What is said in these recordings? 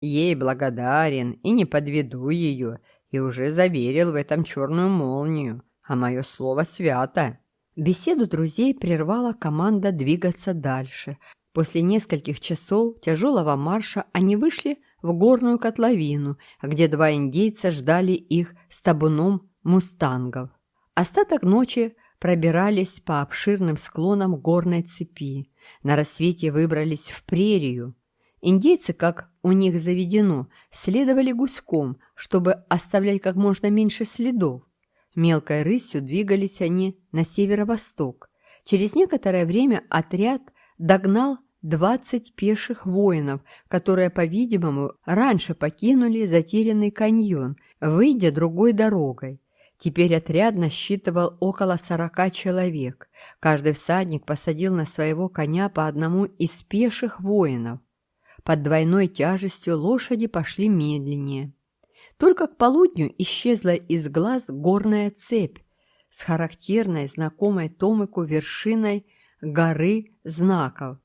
ей благодарен и не подведу ее, и уже заверил в этом черную молнию, а мое слово свято». Беседу друзей прервала команда двигаться дальше. После нескольких часов тяжелого марша они вышли в горную котловину, где два индейца ждали их с табуном мустангов. Остаток ночи пробирались по обширным склонам горной цепи. На рассвете выбрались в прерию. Индейцы, как у них заведено, следовали гуськом, чтобы оставлять как можно меньше следов. Мелкой рысью двигались они на северо-восток. Через некоторое время отряд догнал 20 пеших воинов, которые, по-видимому, раньше покинули затерянный каньон, выйдя другой дорогой. Теперь отряд насчитывал около 40 человек. Каждый всадник посадил на своего коня по одному из пеших воинов. Под двойной тяжестью лошади пошли медленнее. Только к полудню исчезла из глаз горная цепь с характерной, знакомой Томику вершиной горы знаков.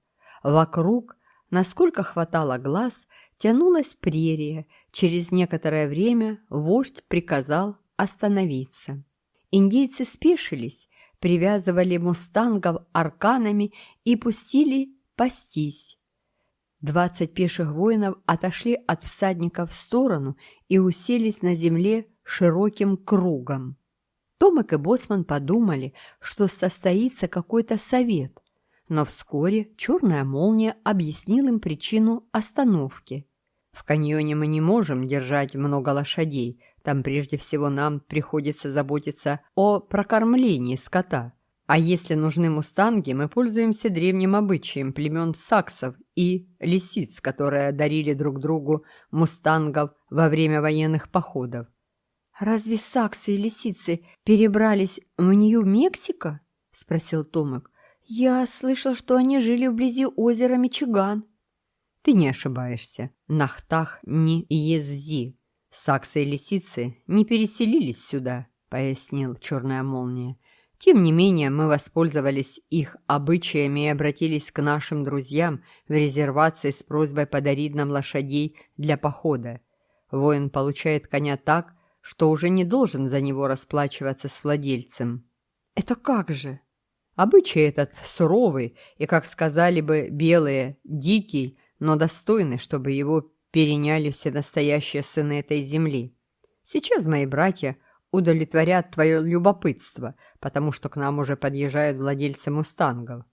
Вокруг, насколько хватало глаз, тянулась прерия. Через некоторое время вождь приказал остановиться. Индейцы спешились, привязывали мустангов арканами и пустили пастись. двадцать пеших воинов отошли от всадников в сторону и уселись на земле широким кругом. Томик и Босман подумали, что состоится какой-то совет, но вскоре черная молния объяснил им причину остановки. «В каньоне мы не можем держать много лошадей, там прежде всего нам приходится заботиться о прокормлении скота», а если нужны мустанги, мы пользуемся древним обычаем племен саксов и лисиц, которые дарили друг другу мустангов во время военных походов. «Разве саксы и лисицы перебрались в Нью-Мексико?» – спросил Томик. «Я слышал, что они жили вблизи озера Мичиган». «Ты не ошибаешься. Нахтах не Еззи. Саксы и лисицы не переселились сюда», – пояснил черная молния. Тем не менее, мы воспользовались их обычаями и обратились к нашим друзьям в резервации с просьбой подарить нам лошадей для похода. Воин получает коня так, что уже не должен за него расплачиваться с владельцем. «Это как же?» Обычай этот суровый и, как сказали бы белые, дикий, но достойный, чтобы его переняли все настоящие сыны этой земли. Сейчас мои братья – удовлетворят твое любопытство, потому что к нам уже подъезжают владельцы мустангов.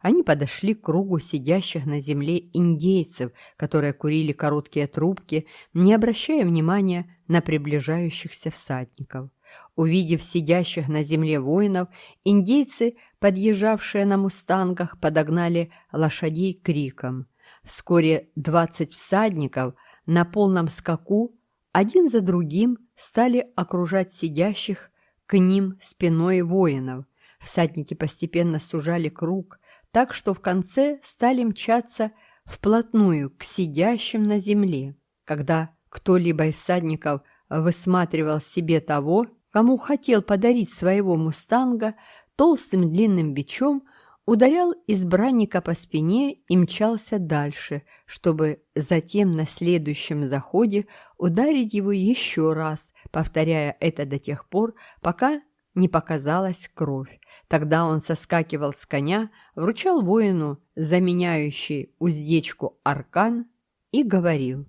Они подошли к кругу сидящих на земле индейцев, которые курили короткие трубки, не обращая внимания на приближающихся всадников. Увидев сидящих на земле воинов, индейцы, подъезжавшие на мустангах, подогнали лошадей криком. Вскоре двадцать всадников на полном скаку один за другим стали окружать сидящих к ним спиной воинов. Всадники постепенно сужали круг, так что в конце стали мчаться вплотную к сидящим на земле. Когда кто-либо из всадников высматривал себе того, кому хотел подарить своего мустанга, толстым длинным бичом ударял избранника по спине и мчался дальше, чтобы затем на следующем заходе ударить его еще раз, повторяя это до тех пор, пока не показалась кровь. Тогда он соскакивал с коня, вручал воину заменяющий уздечку аркан и говорил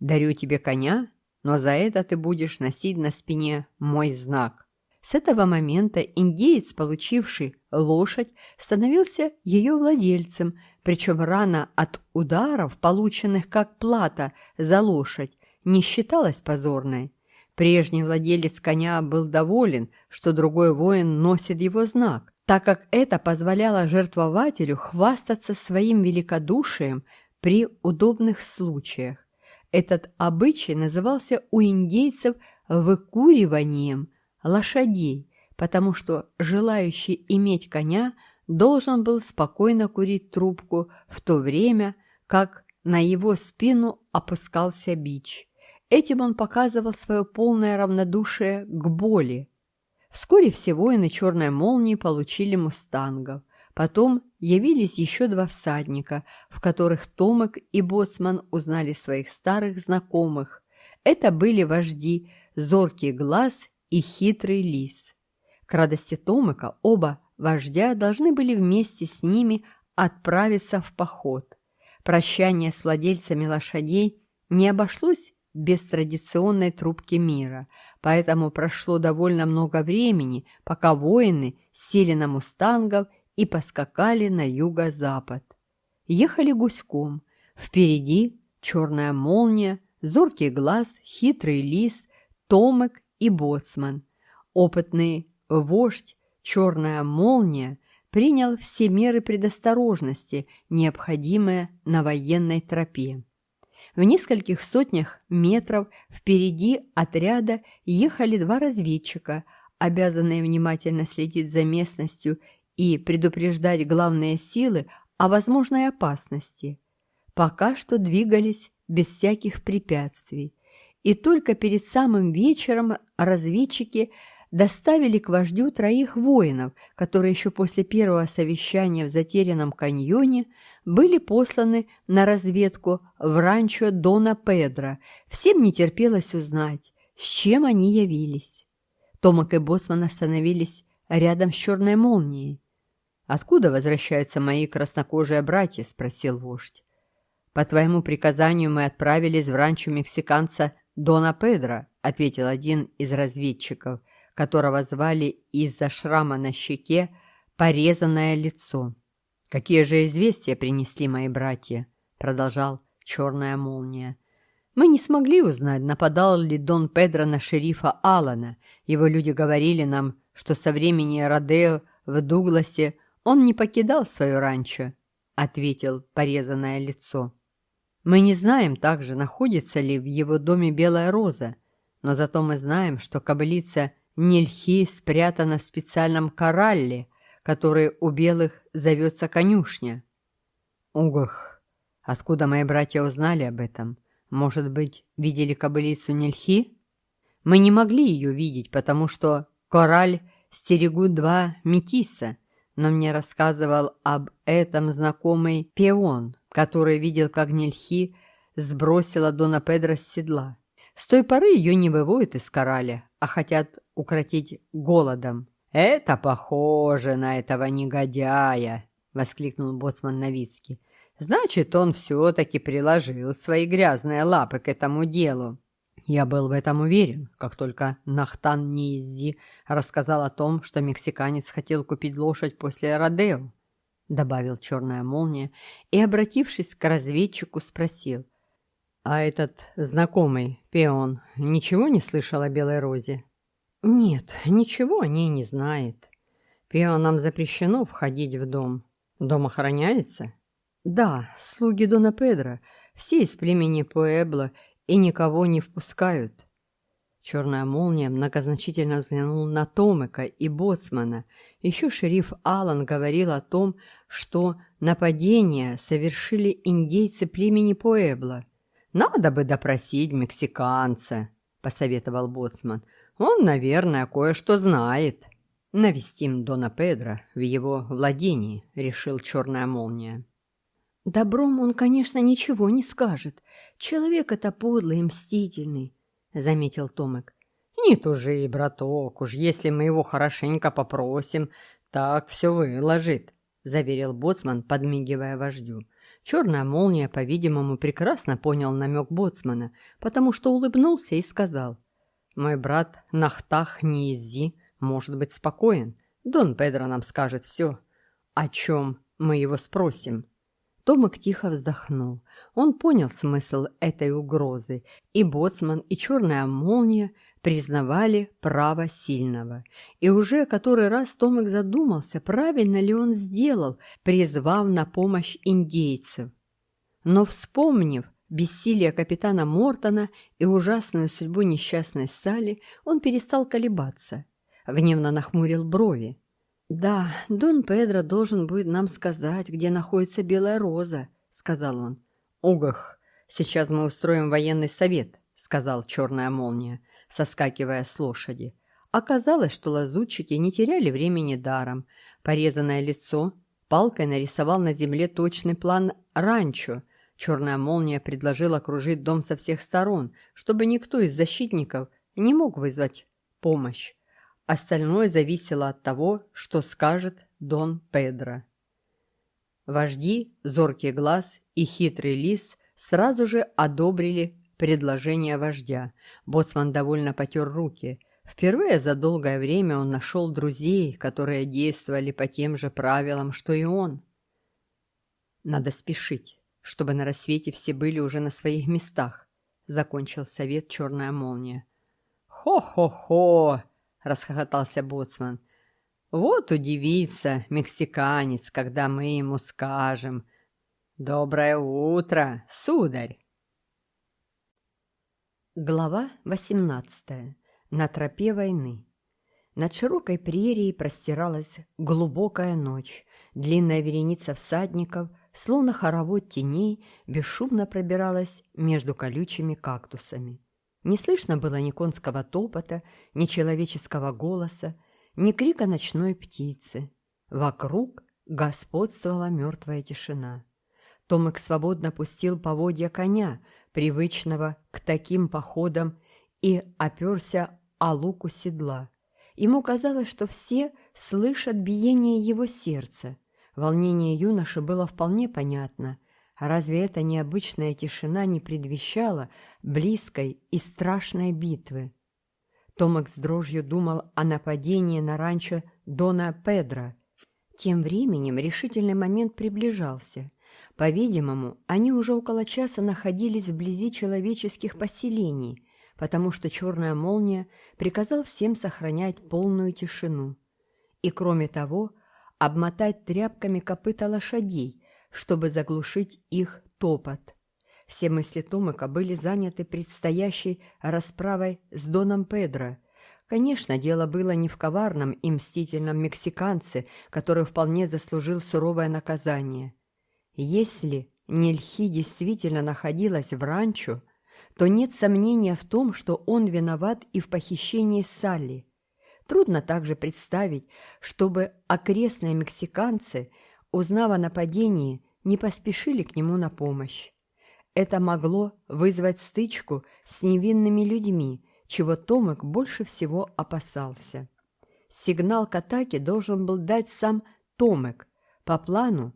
«Дарю тебе коня, но за это ты будешь носить на спине мой знак». С этого момента индеец, получивший лошадь, становился ее владельцем, причем рана от ударов, полученных как плата за лошадь, не считалась позорной. Прежний владелец коня был доволен, что другой воин носит его знак, так как это позволяло жертвователю хвастаться своим великодушием при удобных случаях. Этот обычай назывался у индейцев «выкуриванием», лошадей, потому что желающий иметь коня должен был спокойно курить трубку в то время, как на его спину опускался бич. Этим он показывал свое полное равнодушие к боли. Вскоре все воины черной молнии получили мустангов. Потом явились еще два всадника, в которых Томек и Боцман узнали своих старых знакомых. Это были вожди Зоркий Глаз и хитрый лис. К радости Томика оба вождя должны были вместе с ними отправиться в поход. Прощание с владельцами лошадей не обошлось без традиционной трубки мира, поэтому прошло довольно много времени, пока воины сели на мустангов и поскакали на юго-запад. Ехали гуськом. Впереди черная молния, зоркий глаз, хитрый лис, Томек и боцман. Опытный вождь, черная молния, принял все меры предосторожности, необходимые на военной тропе. В нескольких сотнях метров впереди отряда ехали два разведчика, обязанные внимательно следить за местностью и предупреждать главные силы о возможной опасности. Пока что двигались без всяких препятствий и только перед самым вечером разведчики доставили к вождю троих воинов, которые еще после первого совещания в затерянном каньоне были посланы на разведку в ранчо Дона Педро. Всем не терпелось узнать, с чем они явились. Томак и Боцман остановились рядом с черной молнией. «Откуда возвращаются мои краснокожие братья?» – спросил вождь. «По твоему приказанию мы отправились в ранчо мексиканца «Дона Педро», — ответил один из разведчиков, которого звали из-за шрама на щеке «порезанное лицо». «Какие же известия принесли мои братья?» — продолжал черная молния. Мы не смогли узнать, нападал ли Дон Педро на шерифа Алана. Его люди говорили нам, что со времени Родео в Дугласе он не покидал свое ранчо, — ответил порезанное лицо. Мы не знаем также, находится ли в его доме белая роза, но зато мы знаем, что кобылица Нельхи спрятана в специальном коралле, который у белых зовется конюшня. Угах! Откуда мои братья узнали об этом? Может быть, видели кобылицу Нельхи? Мы не могли ее видеть, потому что кораль стерегут два метиса, но мне рассказывал об этом знакомый пеон которая, видел, как Нельхи сбросила Дона Педро с седла. С той поры ее не выводят из кораля, а хотят укротить голодом. «Это похоже на этого негодяя!» — воскликнул боцман Новицкий. «Значит, он все-таки приложил свои грязные лапы к этому делу». Я был в этом уверен, как только Нахтан Низи рассказал о том, что мексиканец хотел купить лошадь после Родео добавил черная молния и, обратившись к разведчику, спросил. «А этот знакомый, пион, ничего не слышал о Белой Розе?» «Нет, ничего о ней не знает. Пионам запрещено входить в дом. Дом охраняется?» «Да, слуги Дона Педро, все из племени Пуэбло и никого не впускают». Черная молния многозначительно взглянула на Томика и Боцмана еще шериф Аллан говорил о том, что нападение совершили индейцы племени Пуэбло. «Надо бы допросить мексиканца», — посоветовал Боцман. «Он, наверное, кое-что знает». «Навестим Дона Педро в его владении», — решил черная молния. «Добром он, конечно, ничего не скажет. Человек это подлый и мстительный», — заметил Томек. «Не тужи, браток, уж если мы его хорошенько попросим, так все выложит», — заверил Боцман, подмигивая вождю. Черная молния, по-видимому, прекрасно понял намек Боцмана, потому что улыбнулся и сказал. «Мой брат Нахтах Низи может быть спокоен. Дон Педро нам скажет все. О чем мы его спросим?» Томик тихо вздохнул. Он понял смысл этой угрозы, и боцман, и черная молния признавали право сильного. И уже который раз Томик задумался, правильно ли он сделал, призвав на помощь индейцев. Но вспомнив бессилие капитана Мортона и ужасную судьбу несчастной Салли, он перестал колебаться. Гневно нахмурил брови. «Да, Дон Педро должен будет нам сказать, где находится Белая Роза», — сказал он. «Огах, сейчас мы устроим военный совет», — сказал Черная Молния соскакивая с лошади. Оказалось, что лазутчики не теряли времени даром. Порезанное лицо палкой нарисовал на земле точный план ранчо. Черная молния предложила окружить дом со всех сторон, чтобы никто из защитников не мог вызвать помощь. Остальное зависело от того, что скажет Дон Педро. Вожди, зоркий глаз и хитрый лис сразу же одобрили предложение вождя. Боцман довольно потер руки. Впервые за долгое время он нашел друзей, которые действовали по тем же правилам, что и он. «Надо спешить, чтобы на рассвете все были уже на своих местах», — закончил совет «Черная молния». «Хо-хо-хо!» — расхохотался Боцман. «Вот удивится мексиканец, когда мы ему скажем. Доброе утро, сударь!» Глава 18. На тропе войны. Над широкой прерией простиралась глубокая ночь. Длинная вереница всадников, словно хоровод теней, бесшумно пробиралась между колючими кактусами. Не слышно было ни конского топота, ни человеческого голоса, ни крика ночной птицы. Вокруг господствовала мертвая тишина. Томик свободно пустил поводья коня – привычного к таким походам, и оперся о луку седла. Ему казалось, что все слышат биение его сердца. Волнение юноши было вполне понятно. Разве эта необычная тишина не предвещала близкой и страшной битвы? Томак с дрожью думал о нападении на ранчо Дона Педро. Тем временем решительный момент приближался. По-видимому, они уже около часа находились вблизи человеческих поселений, потому что черная молния приказал всем сохранять полную тишину. И кроме того, обмотать тряпками копыта лошадей, чтобы заглушить их топот. Все мысли Томыка были заняты предстоящей расправой с Доном Педро. Конечно, дело было не в коварном и мстительном мексиканце, который вполне заслужил суровое наказание – если Нельхи действительно находилась в ранчо, то нет сомнения в том, что он виноват и в похищении Салли. Трудно также представить, чтобы окрестные мексиканцы, узнав о нападении, не поспешили к нему на помощь. Это могло вызвать стычку с невинными людьми, чего Томик больше всего опасался. Сигнал к атаке должен был дать сам Томик. По плану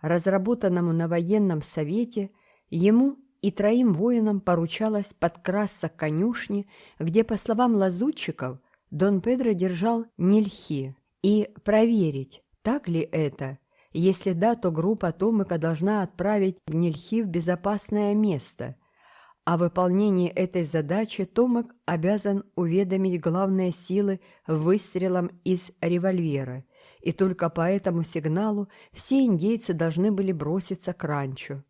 разработанному на военном совете, ему и троим воинам поручалось подкрасться к конюшне, где, по словам лазутчиков, Дон Педро держал нельхи, и проверить, так ли это. Если да, то группа Томыка должна отправить нельхи в безопасное место. О выполнении этой задачи Томик обязан уведомить главные силы выстрелом из револьвера – и только по этому сигналу все индейцы должны были броситься к ранчо.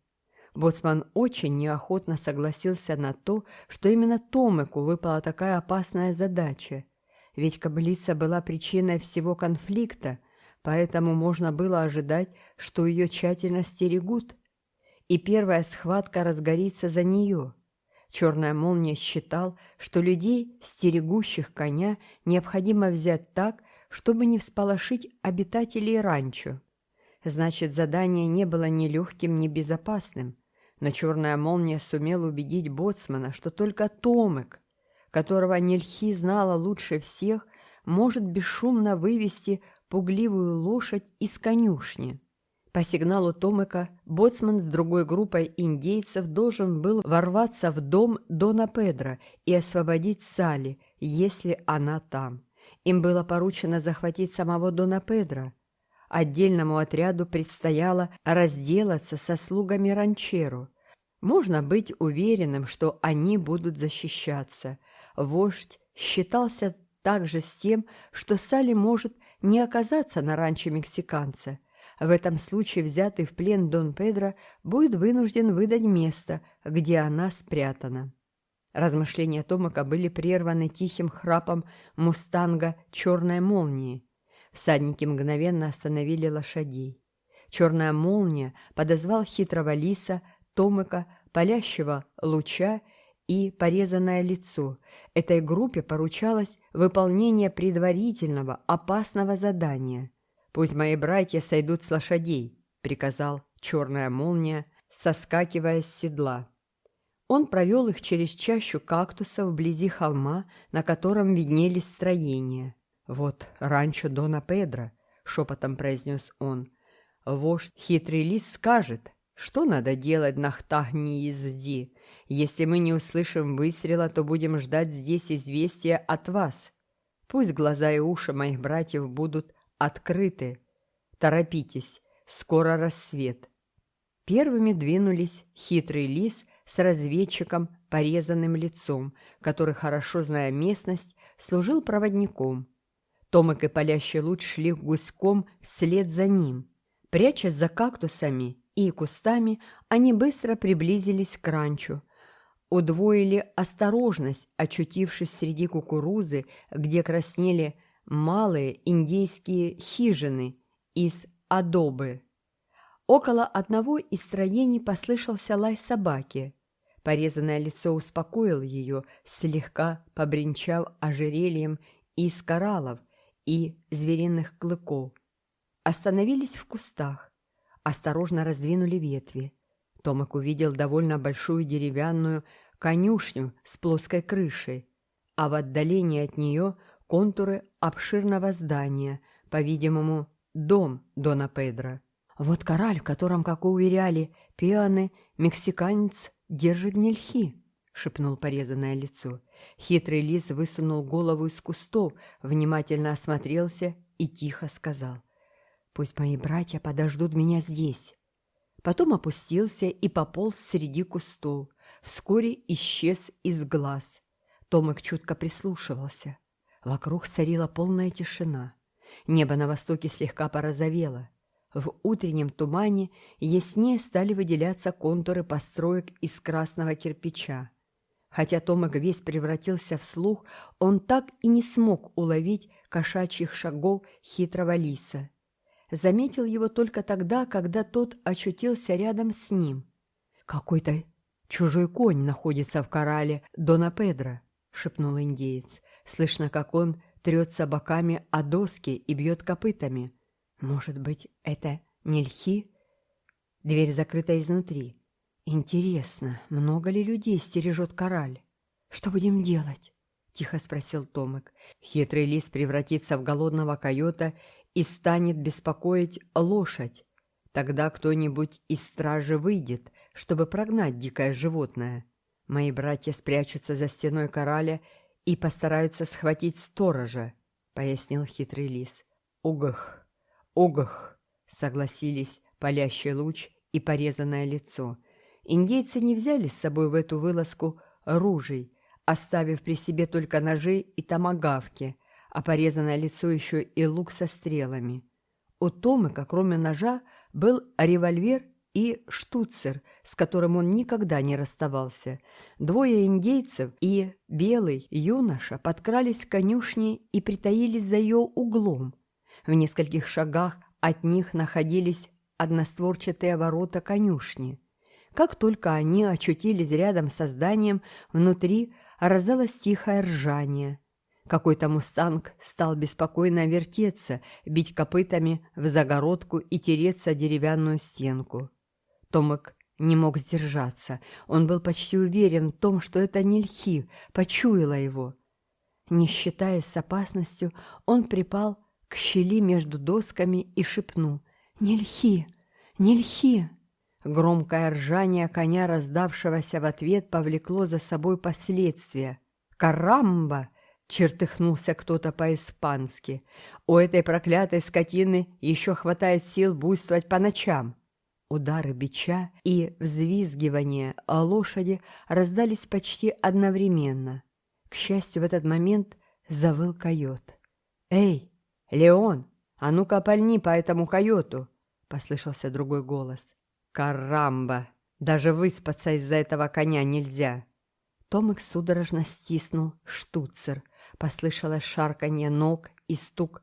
Боцман очень неохотно согласился на то, что именно Томыку выпала такая опасная задача. Ведь кобылица была причиной всего конфликта, поэтому можно было ожидать, что ее тщательно стерегут. И первая схватка разгорится за нее. Черная молния считал, что людей, стерегущих коня, необходимо взять так, чтобы не всполошить обитателей ранчо. Значит, задание не было ни легким, ни безопасным. Но черная молния сумела убедить Боцмана, что только Томек, которого Нельхи знала лучше всех, может бесшумно вывести пугливую лошадь из конюшни. По сигналу Томека Боцман с другой группой индейцев должен был ворваться в дом Дона Педро и освободить Сали, если она там. Им было поручено захватить самого Дона Педро. Отдельному отряду предстояло разделаться со слугами Ранчеру. Можно быть уверенным, что они будут защищаться. Вождь считался также с тем, что Сали может не оказаться на ранче мексиканца. В этом случае взятый в плен Дон Педро будет вынужден выдать место, где она спрятана размышления Томака были прерваны тихим храпом мустанга черной молнии. Всадники мгновенно остановили лошадей. Черная молния подозвал хитрого лиса, Томыка, палящего луча и порезанное лицо. Этой группе поручалось выполнение предварительного опасного задания. «Пусть мои братья сойдут с лошадей», — приказал черная молния, соскакивая с седла. Он провел их через чащу кактусов вблизи холма, на котором виднелись строения. «Вот ранчо Дона Педро», — шепотом произнес он. «Вождь хитрый лис скажет, что надо делать на Хтахни-Изди. Если мы не услышим выстрела, то будем ждать здесь известия от вас. Пусть глаза и уши моих братьев будут открыты. Торопитесь, скоро рассвет». Первыми двинулись хитрый лис — с разведчиком, порезанным лицом, который, хорошо зная местность, служил проводником. Томик и палящий луч шли гуськом вслед за ним. Прячась за кактусами и кустами, они быстро приблизились к ранчу. Удвоили осторожность, очутившись среди кукурузы, где краснели малые индейские хижины из адобы. Около одного из строений послышался лай собаки. Порезанное лицо успокоил ее, слегка побренчав ожерельем из кораллов и звериных клыков. Остановились в кустах, осторожно раздвинули ветви. Томик увидел довольно большую деревянную конюшню с плоской крышей, а в отдалении от нее контуры обширного здания, по-видимому, дом Дона Педро. Вот кораль, в котором, как уверяли пианы, мексиканец держит Нельхи», — шепнул порезанное лицо. Хитрый лис высунул голову из кустов, внимательно осмотрелся и тихо сказал. «Пусть мои братья подождут меня здесь». Потом опустился и пополз среди кустов. Вскоре исчез из глаз. Томик чутко прислушивался. Вокруг царила полная тишина. Небо на востоке слегка порозовело. В утреннем тумане яснее стали выделяться контуры построек из красного кирпича. Хотя Томик весь превратился в слух, он так и не смог уловить кошачьих шагов хитрого лиса. Заметил его только тогда, когда тот очутился рядом с ним. «Какой-то чужой конь находится в корале Дона Педро», — шепнул индеец. Слышно, как он трется боками о доски и бьет копытами. Может быть, это мельхи? Дверь закрыта изнутри. Интересно, много ли людей стережет кораль? Что будем делать? Тихо спросил Томик. Хитрый лис превратится в голодного койота и станет беспокоить лошадь. Тогда кто-нибудь из стражи выйдет, чтобы прогнать дикое животное. Мои братья спрячутся за стеной кораля и постараются схватить сторожа, пояснил хитрый лис. Угах! «Огах!» — согласились палящий луч и порезанное лицо. Индейцы не взяли с собой в эту вылазку ружей, оставив при себе только ножи и томагавки, а порезанное лицо еще и лук со стрелами. У Томыка, кроме ножа, был револьвер и штуцер, с которым он никогда не расставался. Двое индейцев и белый юноша подкрались к конюшне и притаились за ее углом, в нескольких шагах от них находились одностворчатые ворота конюшни. Как только они очутились рядом со зданием, внутри раздалось тихое ржание. Какой-то мустанг стал беспокойно вертеться, бить копытами в загородку и тереться о деревянную стенку. Томик не мог сдержаться. Он был почти уверен в том, что это не льхи, почуяла его. Не считаясь с опасностью, он припал к щели между досками и шепнул «Не льхи! Не льхи!» Громкое ржание коня, раздавшегося в ответ, повлекло за собой последствия. «Карамба!» — чертыхнулся кто-то по-испански. «У этой проклятой скотины еще хватает сил буйствовать по ночам!» Удары бича и взвизгивание лошади раздались почти одновременно. К счастью, в этот момент завыл койот. «Эй, «Леон, а ну-ка пальни по этому койоту!» — послышался другой голос. «Карамба! Даже выспаться из-за этого коня нельзя!» Томик судорожно стиснул штуцер. Послышалось шарканье ног и стук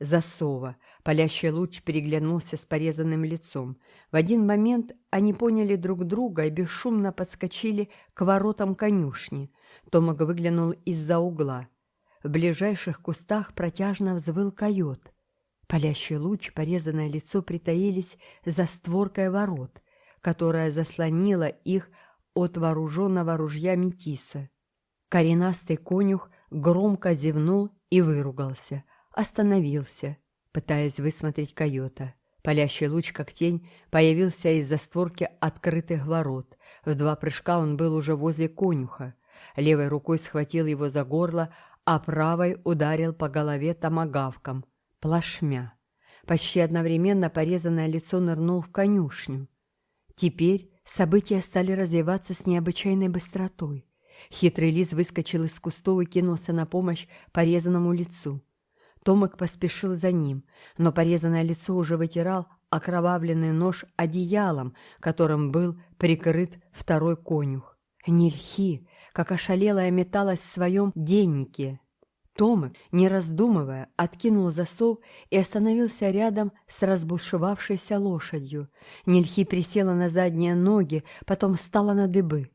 засова. Палящий луч переглянулся с порезанным лицом. В один момент они поняли друг друга и бесшумно подскочили к воротам конюшни. Томик выглянул из-за угла. В ближайших кустах протяжно взвыл койот. Палящий луч, порезанное лицо притаились за створкой ворот, которая заслонила их от вооруженного ружья метиса. Коренастый конюх громко зевнул и выругался, остановился, пытаясь высмотреть койота. Палящий луч, как тень, появился из-за створки открытых ворот. В два прыжка он был уже возле конюха. Левой рукой схватил его за горло, а правой ударил по голове томогавком, плашмя. Почти одновременно порезанное лицо нырнул в конюшню. Теперь события стали развиваться с необычайной быстротой. Хитрый лис выскочил из кустов и кинулся на помощь порезанному лицу. Томик поспешил за ним, но порезанное лицо уже вытирал окровавленный нож одеялом, которым был прикрыт второй конюх. Нельхи! как ошалелая металась в своем деннике. Томик, не раздумывая, откинул засов и остановился рядом с разбушевавшейся лошадью. Нельхи присела на задние ноги, потом встала на дыбы.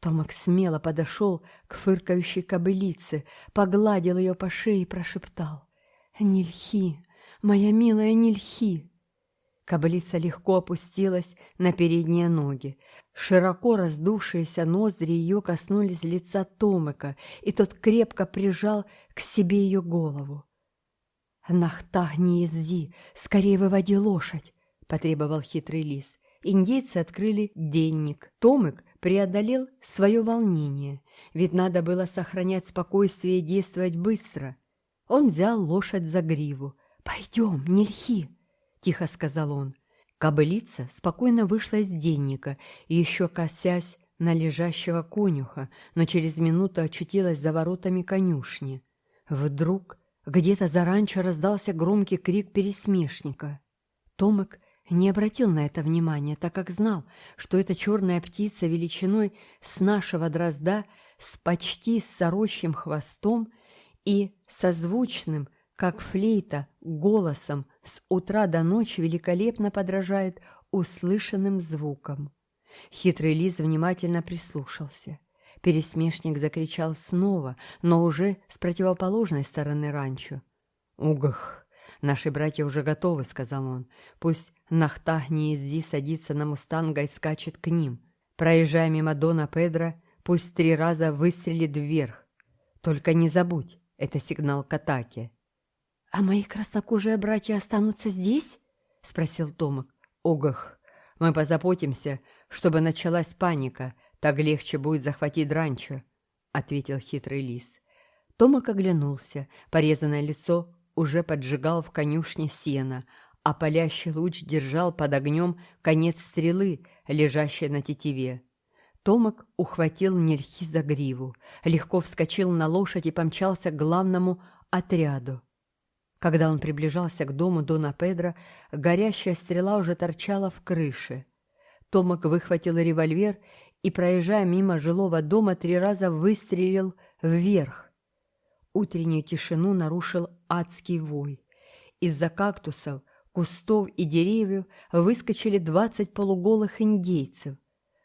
Томик смело подошел к фыркающей кобылице, погладил ее по шее и прошептал. «Нельхи, моя милая Нельхи!» Кобылица легко опустилась на передние ноги. Широко раздувшиеся ноздри ее коснулись лица Томыка, и тот крепко прижал к себе ее голову. «Нахтах не Скорее выводи лошадь!» – потребовал хитрый лис. Индейцы открыли денник. Томык преодолел свое волнение, ведь надо было сохранять спокойствие и действовать быстро. Он взял лошадь за гриву. «Пойдем, не льхи!» тихо сказал он. Кобылица спокойно вышла из денника и еще косясь на лежащего конюха, но через минуту очутилась за воротами конюшни. Вдруг где-то за ранчо раздался громкий крик пересмешника. Томек не обратил на это внимания, так как знал, что эта черная птица величиной с нашего дрозда с почти сорочьим хвостом и созвучным – как флейта голосом с утра до ночи великолепно подражает услышанным звукам. Хитрый лис внимательно прислушался. Пересмешник закричал снова, но уже с противоположной стороны ранчо. «Угах! Наши братья уже готовы», — сказал он. «Пусть нахтаг неизди садится на мустанга и скачет к ним. Проезжая мимо Дона Педро, пусть три раза выстрелит вверх. Только не забудь, это сигнал к атаке». «А мои краснокожие братья останутся здесь?» — спросил Томик. «Огах, мы позаботимся, чтобы началась паника. Так легче будет захватить ранчо», — ответил хитрый лис. Томик оглянулся. Порезанное лицо уже поджигал в конюшне сена, а палящий луч держал под огнем конец стрелы, лежащей на тетиве. Томок ухватил Нельхи за гриву, легко вскочил на лошадь и помчался к главному отряду. когда он приближался к дому Дона Педро, горящая стрела уже торчала в крыше. Томак выхватил револьвер и, проезжая мимо жилого дома, три раза выстрелил вверх. Утреннюю тишину нарушил адский вой. Из-за кактусов, кустов и деревьев выскочили двадцать полуголых индейцев.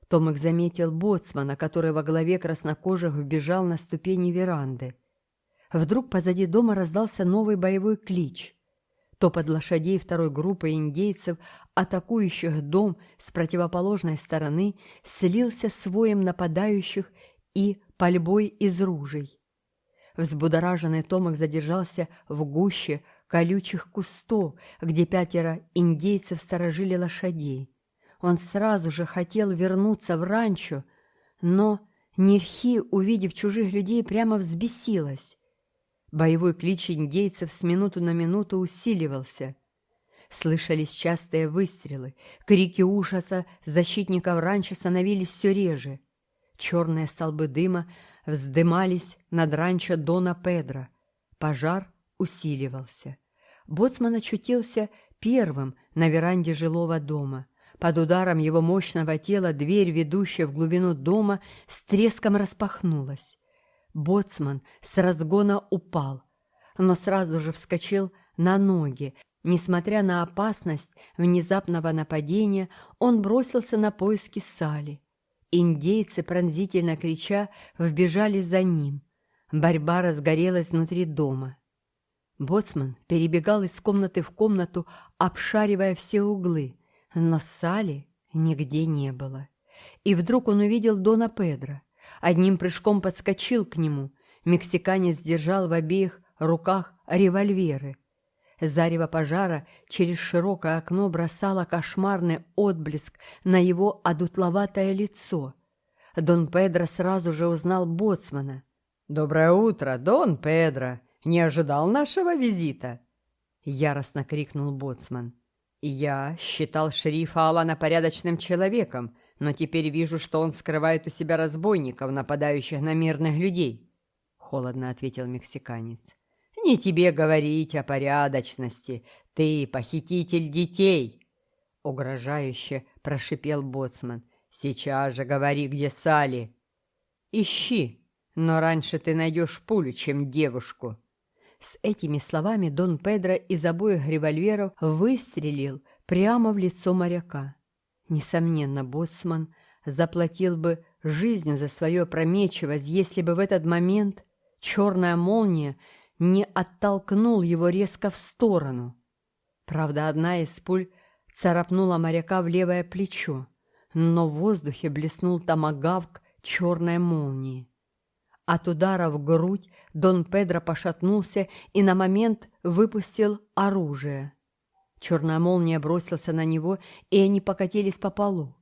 Томак заметил боцмана, который во главе краснокожих вбежал на ступени веранды. Вдруг позади дома раздался новый боевой клич. Топот лошадей второй группы индейцев, атакующих дом с противоположной стороны, слился с воем нападающих и пальбой из ружей. Взбудораженный Томик задержался в гуще колючих кустов, где пятеро индейцев сторожили лошадей. Он сразу же хотел вернуться в ранчо, но Нерхи, увидев чужих людей, прямо взбесилась. Боевой клич индейцев с минуту на минуту усиливался. Слышались частые выстрелы, крики ужаса защитников раньше становились все реже. Черные столбы дыма вздымались над ранчо Дона Педро. Пожар усиливался. Боцман очутился первым на веранде жилого дома. Под ударом его мощного тела дверь, ведущая в глубину дома, с треском распахнулась. Боцман с разгона упал, но сразу же вскочил на ноги. Несмотря на опасность внезапного нападения, он бросился на поиски Сали. Индейцы, пронзительно крича, вбежали за ним. Борьба разгорелась внутри дома. Боцман перебегал из комнаты в комнату, обшаривая все углы, но Сали нигде не было. И вдруг он увидел Дона Педро. Одним прыжком подскочил к нему. Мексиканец держал в обеих руках револьверы. Зарево пожара через широкое окно бросало кошмарный отблеск на его одутловатое лицо. Дон Педро сразу же узнал боцмана. «Доброе утро, Дон Педро! Не ожидал нашего визита?» Яростно крикнул боцман. «Я считал шерифа Алана порядочным человеком, но теперь вижу, что он скрывает у себя разбойников, нападающих на мирных людей», — холодно ответил мексиканец. «Не тебе говорить о порядочности. Ты похититель детей!» Угрожающе прошипел боцман. «Сейчас же говори, где Сали!» «Ищи, но раньше ты найдешь пулю, чем девушку!» С этими словами Дон Педро из обоих револьверов выстрелил прямо в лицо моряка. Несомненно, боцман заплатил бы жизнью за свое опрометчивость, если бы в этот момент черная молния не оттолкнул его резко в сторону. Правда, одна из пуль царапнула моряка в левое плечо, но в воздухе блеснул томагавк черной молнии. От удара в грудь Дон Педро пошатнулся и на момент выпустил оружие. Черная молния бросился на него, и они покатились по полу.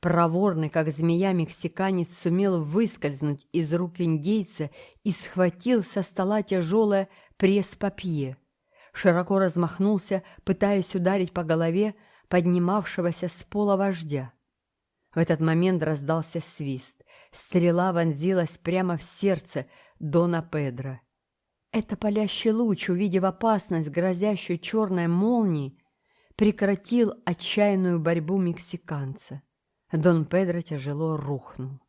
Проворный, как змея, мексиканец сумел выскользнуть из рук индейца и схватил со стола тяжелое пресс-папье. Широко размахнулся, пытаясь ударить по голове поднимавшегося с пола вождя. В этот момент раздался свист. Стрела вонзилась прямо в сердце Дона Педро. Это палящий луч, увидев опасность, грозящую черной молнией, прекратил отчаянную борьбу мексиканца. Дон Педро тяжело рухнул.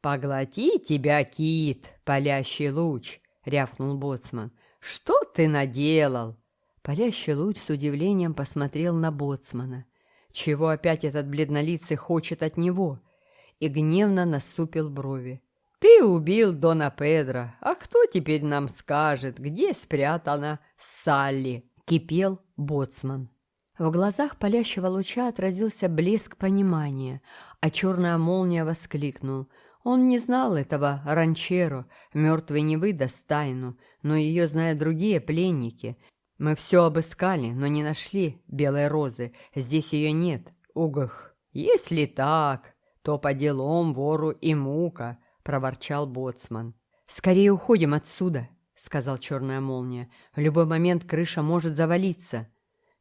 «Поглоти тебя, кит, палящий луч!» — рявкнул боцман. «Что ты наделал?» Палящий луч с удивлением посмотрел на боцмана. Чего опять этот бледнолицый хочет от него? И гневно насупил брови. Ты убил Дона Педро, а кто теперь нам скажет, где спрятана Салли?» — кипел Боцман. В глазах палящего луча отразился блеск понимания, а черная молния воскликнул. Он не знал этого ранчеро, мертвый не выдаст тайну, но ее знают другие пленники. Мы все обыскали, но не нашли белой розы, здесь ее нет, угах. Если так, то по делам вору и мука, проворчал боцман. «Скорее уходим отсюда», — сказал черная молния. «В любой момент крыша может завалиться».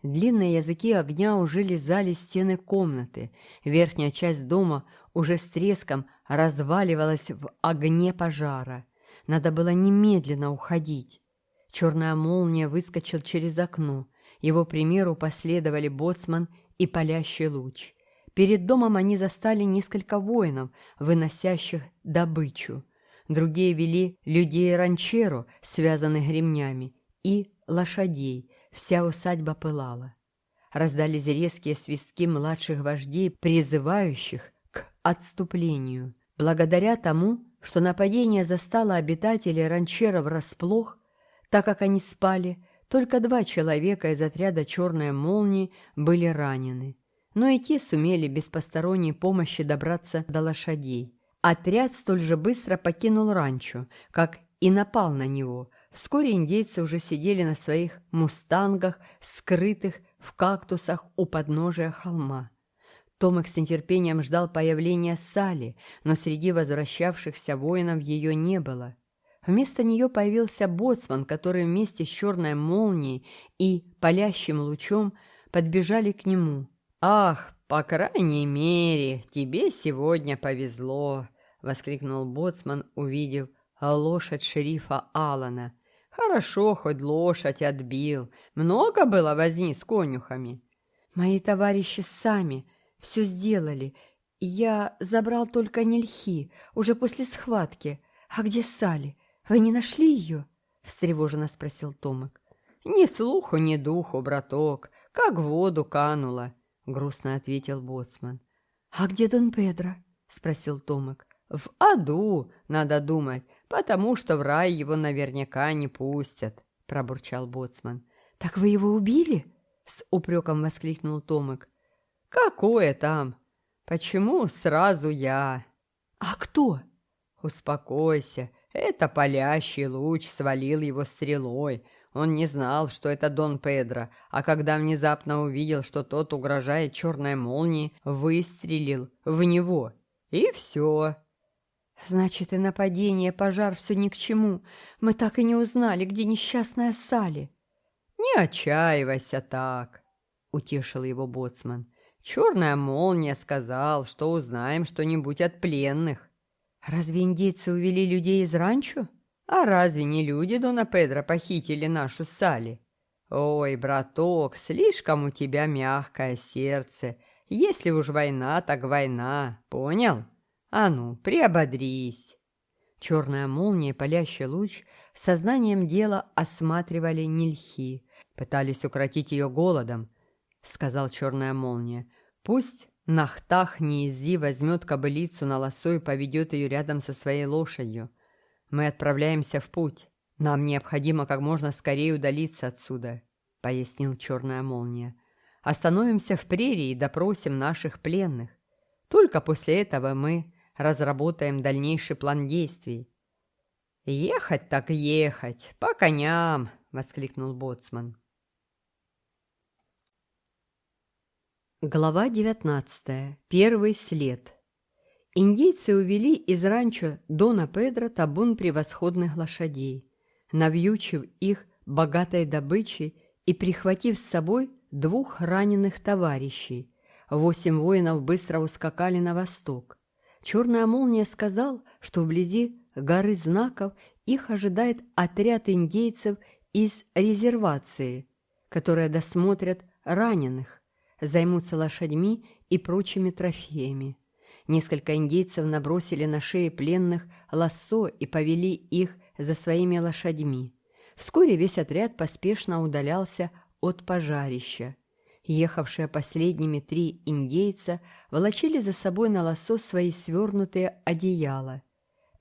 Длинные языки огня уже лизали стены комнаты. Верхняя часть дома уже с треском разваливалась в огне пожара. Надо было немедленно уходить. Черная молния выскочил через окно. Его примеру последовали боцман и палящий луч. Перед домом они застали несколько воинов, выносящих добычу. Другие вели людей-ранчеру, связанных ремнями, и лошадей. Вся усадьба пылала. Раздались резкие свистки младших вождей, призывающих к отступлению. Благодаря тому, что нападение застало обитателей ранчера врасплох, так как они спали, только два человека из отряда «Черной молнии» были ранены. Но и те сумели без посторонней помощи добраться до лошадей. Отряд столь же быстро покинул ранчо, как и напал на него. Вскоре индейцы уже сидели на своих мустангах, скрытых в кактусах у подножия холма. Томик с нетерпением ждал появления Сали, но среди возвращавшихся воинов ее не было. Вместо нее появился боцман, который вместе с черной молнией и палящим лучом подбежали к нему. «Ах, по крайней мере, тебе сегодня повезло», воскликнул боцман, увидев лошадь шерифа Алана. Хорошо, хоть лошадь отбил. Много было возни с конюхами. Мои товарищи сами все сделали. Я забрал только нельхи, уже после схватки. А где Сали? Вы не нашли ее? Встревоженно спросил Томик. Ни слуху, ни духу, браток. Как в воду канула, грустно ответил боцман. А где Дон Педро? Спросил Томик. В аду, надо думать потому что в рай его наверняка не пустят», — пробурчал боцман. «Так вы его убили?» — с упреком воскликнул Томик. «Какое там? Почему сразу я?» «А кто?» «Успокойся, это палящий луч свалил его стрелой. Он не знал, что это Дон Педро, а когда внезапно увидел, что тот угрожает черной молнией, выстрелил в него. И все. Значит, и нападение, пожар — все ни к чему. Мы так и не узнали, где несчастная Сали. «Не отчаивайся так», — утешил его боцман. «Черная молния сказал, что узнаем что-нибудь от пленных». «Разве индейцы увели людей из ранчо?» «А разве не люди Дона Педро похитили нашу Сали? «Ой, браток, слишком у тебя мягкое сердце. Если уж война, так война, понял?» А ну, приободрись!» Черная молния, палящий луч, сознанием дела осматривали нильхи, пытались укротить ее голодом, — сказал черная молния. «Пусть Нахтах Низи возьмет кобылицу на лосо и поведет ее рядом со своей лошадью. Мы отправляемся в путь. Нам необходимо как можно скорее удалиться отсюда», — пояснил черная молния. «Остановимся в прерии и допросим наших пленных. Только после этого мы разработаем дальнейший план действий». «Ехать так ехать, по коням!» — воскликнул Боцман. Глава 19. Первый след. Индейцы увели из ранчо Дона Педро табун превосходных лошадей, навьючив их богатой добычей и прихватив с собой двух раненых товарищей. Восемь воинов быстро ускакали на восток. Черная молния сказал, что вблизи горы знаков их ожидает отряд индейцев из резервации, которые досмотрят раненых, займутся лошадьми и прочими трофеями. Несколько индейцев набросили на шеи пленных лассо и повели их за своими лошадьми. Вскоре весь отряд поспешно удалялся от пожарища ехавшие последними три индейца, волочили за собой на лосо свои свернутые одеяла.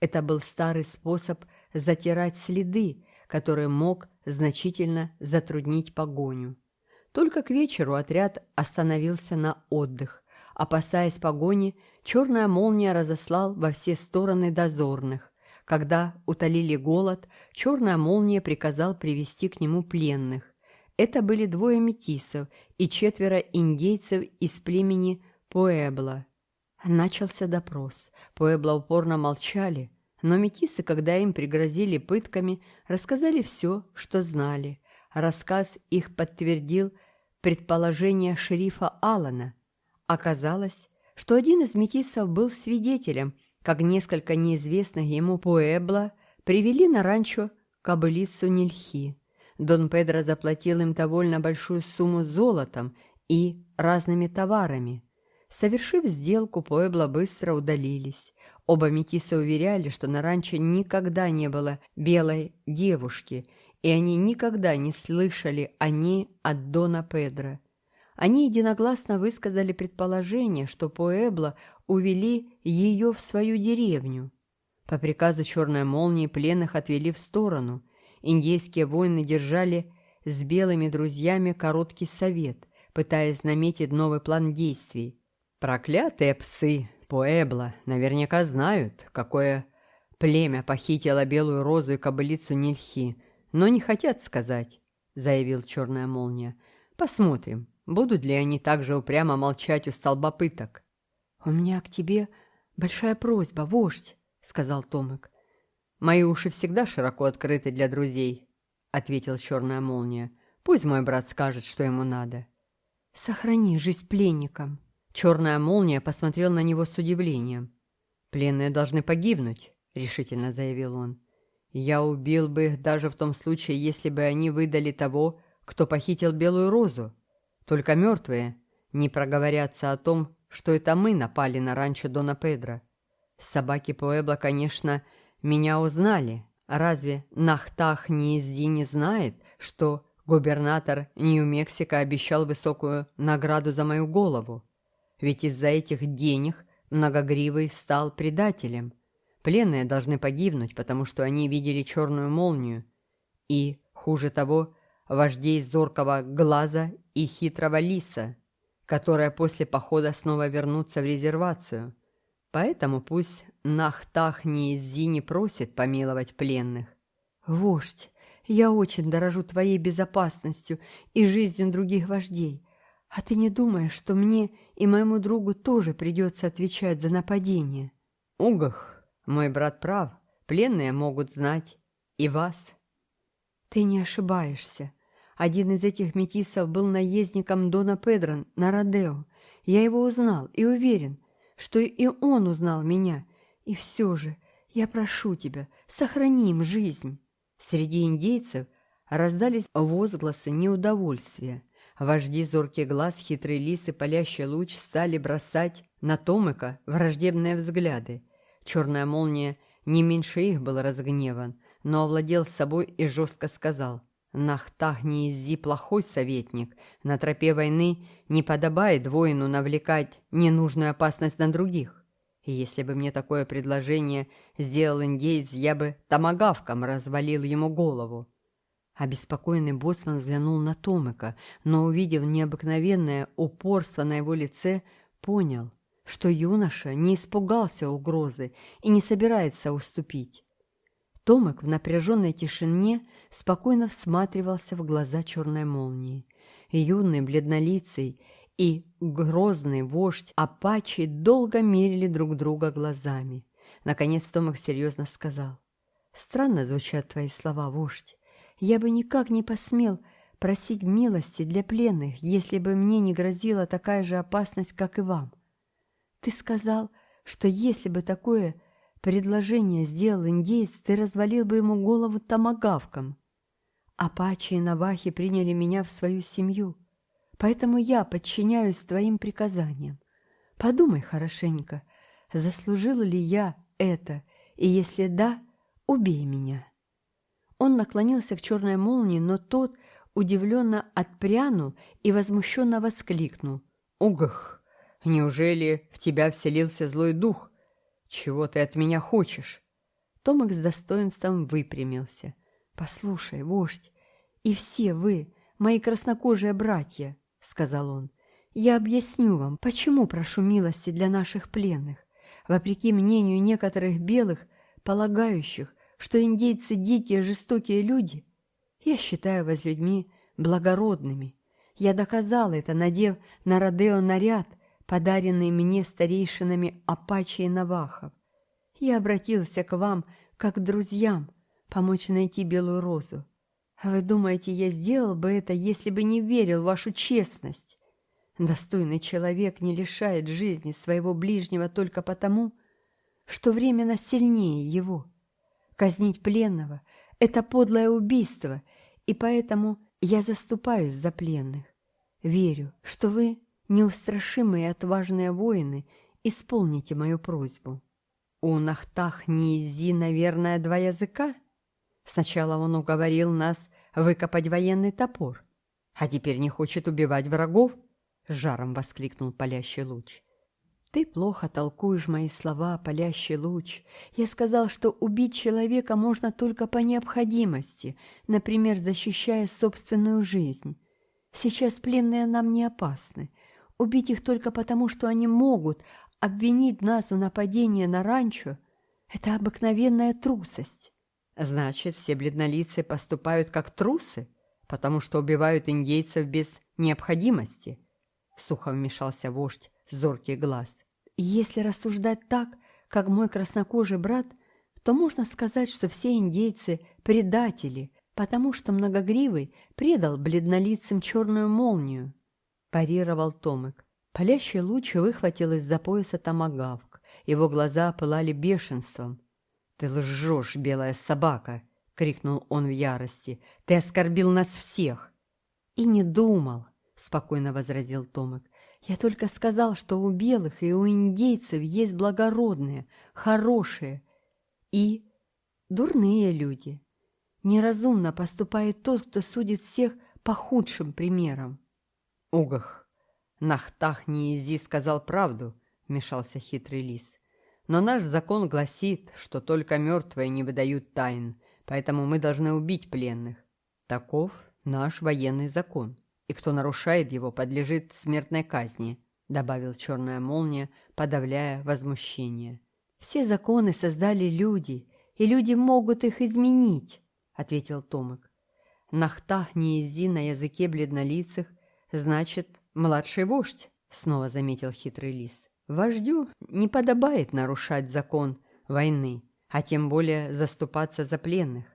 Это был старый способ затирать следы, который мог значительно затруднить погоню. Только к вечеру отряд остановился на отдых. Опасаясь погони, черная молния разослал во все стороны дозорных. Когда утолили голод, черная молния приказал привести к нему пленных. Это были двое метисов и четверо индейцев из племени Пуэбло. Начался допрос. Пуэбло упорно молчали, но метисы, когда им пригрозили пытками, рассказали все, что знали. Рассказ их подтвердил предположение шерифа Алана. Оказалось, что один из метисов был свидетелем, как несколько неизвестных ему Пуэбло привели на ранчо кобылицу Нильхи. Дон Педро заплатил им довольно большую сумму золотом и разными товарами. Совершив сделку, Пуэбло быстро удалились. Оба метиса уверяли, что на ранчо никогда не было белой девушки, и они никогда не слышали о ней от Дона Педро. Они единогласно высказали предположение, что Пуэбло увели ее в свою деревню. По приказу черной молнии пленных отвели в сторону – Индейские воины держали с белыми друзьями короткий совет, пытаясь наметить новый план действий. «Проклятые псы! Пуэбло! Наверняка знают, какое племя похитило белую розу и кобылицу Нильхи, но не хотят сказать», — заявил черная молния. «Посмотрим, будут ли они так же упрямо молчать у столба пыток». «У меня к тебе большая просьба, вождь», — сказал Томик. «Мои уши всегда широко открыты для друзей», — ответил черная молния. «Пусть мой брат скажет, что ему надо». «Сохрани жизнь пленникам». Черная молния посмотрел на него с удивлением. «Пленные должны погибнуть», — решительно заявил он. «Я убил бы их даже в том случае, если бы они выдали того, кто похитил белую розу. Только мертвые не проговорятся о том, что это мы напали на ранчо Дона Меня узнали. Разве Нахтах Ниезди не знает, что губернатор Нью-Мексико обещал высокую награду за мою голову? Ведь из-за этих денег Многогривый стал предателем. Пленные должны погибнуть, потому что они видели черную молнию. И, хуже того, вождей зоркого глаза и хитрого лиса, которые после похода снова вернутся в резервацию. Поэтому пусть Нахтахни и Зини просит помиловать пленных. «Вождь, я очень дорожу твоей безопасностью и жизнью других вождей. А ты не думаешь, что мне и моему другу тоже придется отвечать за нападение?» «Угах, мой брат прав. Пленные могут знать. И вас». «Ты не ошибаешься. Один из этих метисов был наездником Дона Педрон на Родео. Я его узнал и уверен, что и он узнал меня. И все же я прошу тебя, сохрани им жизнь». Среди индейцев раздались возгласы неудовольствия. Вожди зоркий глаз, хитрый лис и палящий луч стали бросать на Томыка враждебные взгляды. Черная молния не меньше их был разгневан, но овладел собой и жестко сказал — Нахтах не плохой советник. На тропе войны не подобает воину навлекать ненужную опасность на других. если бы мне такое предложение сделал индейец, я бы томагавком развалил ему голову. Обеспокоенный боссман взглянул на Томыка, но, увидев необыкновенное упорство на его лице, понял, что юноша не испугался угрозы и не собирается уступить. Томик в напряженной тишине – спокойно всматривался в глаза черной молнии. Юный, бледнолицый и грозный вождь Апачи долго мерили друг друга глазами. Наконец Том их серьезно сказал. «Странно звучат твои слова, вождь. Я бы никак не посмел просить милости для пленных, если бы мне не грозила такая же опасность, как и вам. Ты сказал, что если бы такое предложение сделал индеец, ты развалил бы ему голову томагавком. Апачи и Навахи приняли меня в свою семью, поэтому я подчиняюсь твоим приказаниям. Подумай хорошенько, заслужила ли я это, и если да, убей меня». Он наклонился к черной молнии, но тот удивленно отпрянул и возмущенно воскликнул. «Угах! Неужели в тебя вселился злой дух? Чего ты от меня хочешь?» Томик с достоинством выпрямился. «Послушай, вождь, «И все вы, мои краснокожие братья», — сказал он, — «я объясню вам, почему прошу милости для наших пленных. Вопреки мнению некоторых белых, полагающих, что индейцы дикие жестокие люди, я считаю вас людьми благородными. Я доказал это, надев на Родео наряд, подаренный мне старейшинами Апачи и Навахов. Я обратился к вам как к друзьям, помочь найти белую розу. А вы думаете, я сделал бы это, если бы не верил в вашу честность? Достойный человек не лишает жизни своего ближнего только потому, что временно сильнее его. Казнить пленного – это подлое убийство, и поэтому я заступаюсь за пленных. Верю, что вы, неустрашимые и отважные воины, исполните мою просьбу. У Нахтах Низи, наверное, два языка? Сначала он уговорил нас выкопать военный топор. А теперь не хочет убивать врагов?» — жаром воскликнул палящий луч. «Ты плохо толкуешь мои слова, палящий луч. Я сказал, что убить человека можно только по необходимости, например, защищая собственную жизнь. Сейчас пленные нам не опасны. Убить их только потому, что они могут обвинить нас в нападении на ранчо. Это обыкновенная трусость. А значит, все бледнолицы поступают как трусы, потому что убивают индейцев без необходимости. Сухо вмешался вождь зоркий глаз. Если рассуждать так, как мой краснокожий брат, то можно сказать, что все индейцы – предатели, потому что многогривый предал бледнолицам черную молнию. Парировал Томик. Палящий луч выхватил из-за пояса томагавк. Его глаза пылали бешенством. «Ты белая собака!» — крикнул он в ярости. «Ты оскорбил нас всех!» «И не думал!» — спокойно возразил Томик. «Я только сказал, что у белых и у индейцев есть благородные, хорошие и дурные люди. Неразумно поступает тот, кто судит всех по худшим примерам». «Угах! Нахтах изи сказал правду!» — вмешался хитрый лис. Но наш закон гласит, что только мертвые не выдают тайн, поэтому мы должны убить пленных. Таков наш военный закон, и кто нарушает его, подлежит смертной казни», — добавил черная молния, подавляя возмущение. «Все законы создали люди, и люди могут их изменить», — ответил Томик. «Нахтах Ниези на языке бледнолицых значит «младший вождь», — снова заметил хитрый лис. Вождю не подобает нарушать закон войны, а тем более заступаться за пленных.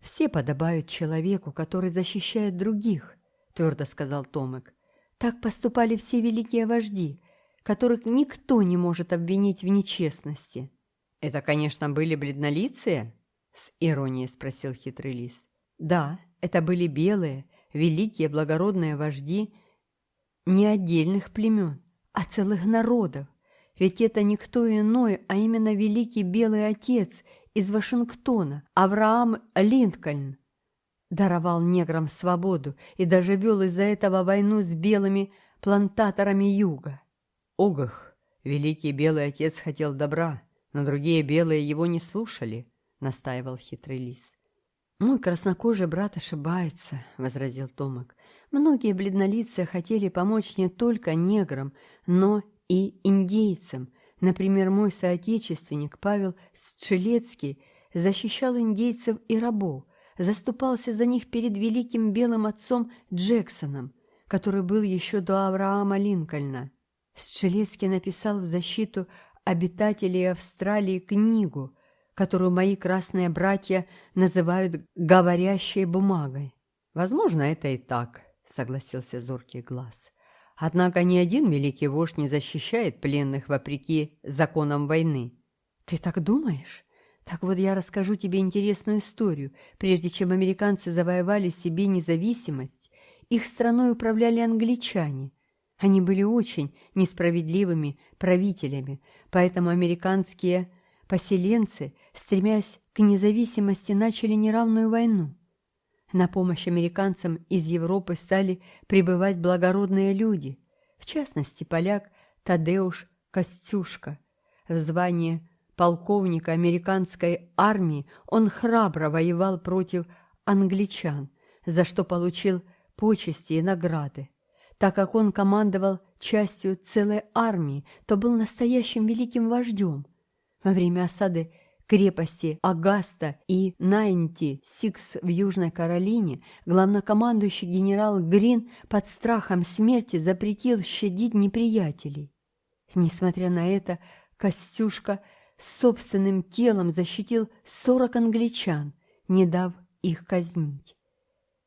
«Все подобают человеку, который защищает других», — твердо сказал Томек. «Так поступали все великие вожди, которых никто не может обвинить в нечестности». «Это, конечно, были бледнолицые?» — с иронией спросил хитрый лис. «Да, это были белые, великие благородные вожди не отдельных племен, а целых народов. Ведь это никто иной, а именно великий белый отец из Вашингтона, Авраам Линкольн, даровал неграм свободу и даже вел из-за этого войну с белыми плантаторами юга. Огах, великий белый отец хотел добра, но другие белые его не слушали, настаивал хитрый лис. «Мой краснокожий брат ошибается», — возразил Томок. «Многие бледнолицы хотели помочь не только неграм, но и индейцам. Например, мой соотечественник Павел Счелецкий защищал индейцев и рабов, заступался за них перед великим белым отцом Джексоном, который был еще до Авраама Линкольна. Счелецкий написал в защиту обитателей Австралии книгу, которую мои красные братья называют «говорящей бумагой». «Возможно, это и так», — согласился зоркий глаз. Однако ни один великий вождь не защищает пленных вопреки законам войны. Ты так думаешь? Так вот я расскажу тебе интересную историю. Прежде чем американцы завоевали себе независимость, их страной управляли англичане. Они были очень несправедливыми правителями, поэтому американские поселенцы, стремясь к независимости, начали неравную войну. На помощь американцам из Европы стали прибывать благородные люди, в частности, поляк Тадеуш Костюшка. В звании полковника американской армии он храбро воевал против англичан, за что получил почести и награды. Так как он командовал частью целой армии, то был настоящим великим вождем. Во время осады крепости Агаста и Найнти-Сикс в Южной Каролине, главнокомандующий генерал Грин под страхом смерти запретил щадить неприятелей. Несмотря на это, Костюшка собственным телом защитил сорок англичан, не дав их казнить.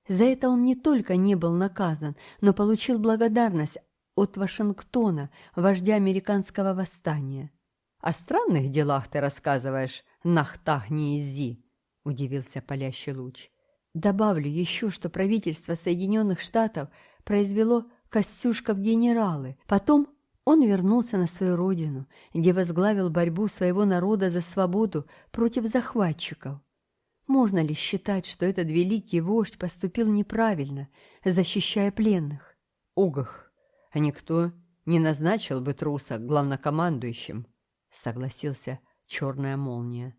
За это он не только не был наказан, но получил благодарность от Вашингтона, вождя американского восстания. «О странных делах ты рассказываешь», «Нахтах не изи!» – удивился палящий луч. Добавлю еще, что правительство Соединенных Штатов произвело Костюшка в генералы. Потом он вернулся на свою родину, где возглавил борьбу своего народа за свободу против захватчиков. Можно ли считать, что этот великий вождь поступил неправильно, защищая пленных? Огах, а никто не назначил бы труса главнокомандующим, согласился черная молния.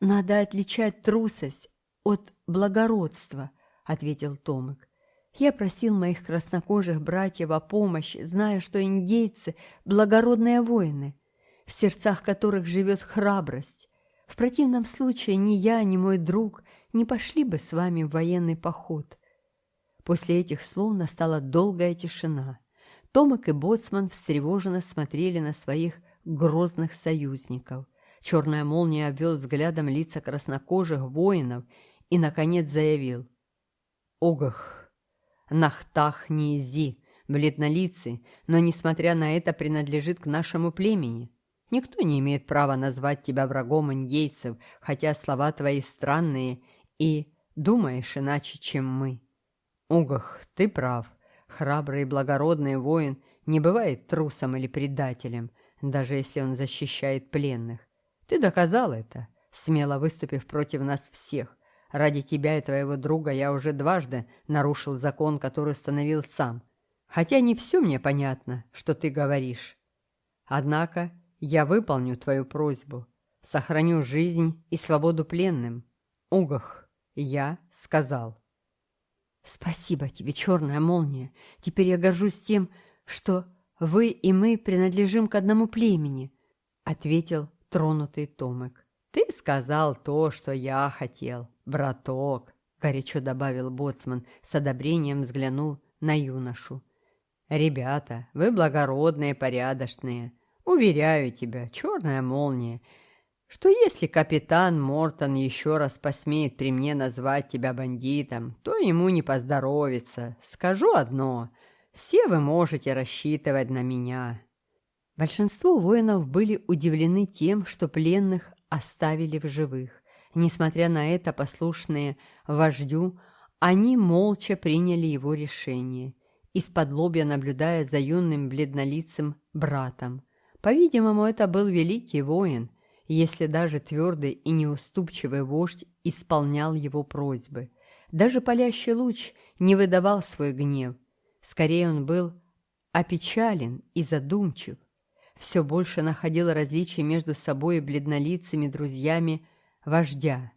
«Надо отличать трусость от благородства», — ответил Томик. «Я просил моих краснокожих братьев о помощи, зная, что индейцы — благородные воины, в сердцах которых живет храбрость. В противном случае ни я, ни мой друг не пошли бы с вами в военный поход». После этих слов настала долгая тишина. Томик и Боцман встревоженно смотрели на своих грозных союзников – Черная молния обвел взглядом лица краснокожих воинов и, наконец, заявил. «Огах! Нахтах Низи! Бледнолицый, но, несмотря на это, принадлежит к нашему племени. Никто не имеет права назвать тебя врагом индейцев, хотя слова твои странные и думаешь иначе, чем мы. Огах, ты прав. Храбрый и благородный воин не бывает трусом или предателем, даже если он защищает пленных. Ты доказал это, смело выступив против нас всех. Ради тебя и твоего друга я уже дважды нарушил закон, который установил сам. Хотя не все мне понятно, что ты говоришь. Однако я выполню твою просьбу, сохраню жизнь и свободу пленным. Угах, я сказал. Спасибо тебе, черная молния. Теперь я горжусь тем, что вы и мы принадлежим к одному племени, ответил тронутый Томик. «Ты сказал то, что я хотел, браток!» — горячо добавил Боцман, с одобрением взглянул на юношу. «Ребята, вы благородные, порядочные. Уверяю тебя, черная молния, что если капитан Мортон еще раз посмеет при мне назвать тебя бандитом, то ему не поздоровится. Скажу одно — все вы можете рассчитывать на меня. Большинство воинов были удивлены тем, что пленных оставили в живых. Несмотря на это, послушные вождю, они молча приняли его решение, из-под лобья наблюдая за юным бледнолицым братом. По-видимому, это был великий воин, если даже твердый и неуступчивый вождь исполнял его просьбы. Даже палящий луч не выдавал свой гнев. Скорее он был опечален и задумчив все больше находил различия между собой и бледнолицами друзьями вождя.